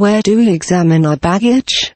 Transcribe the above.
Where do we examine our baggage?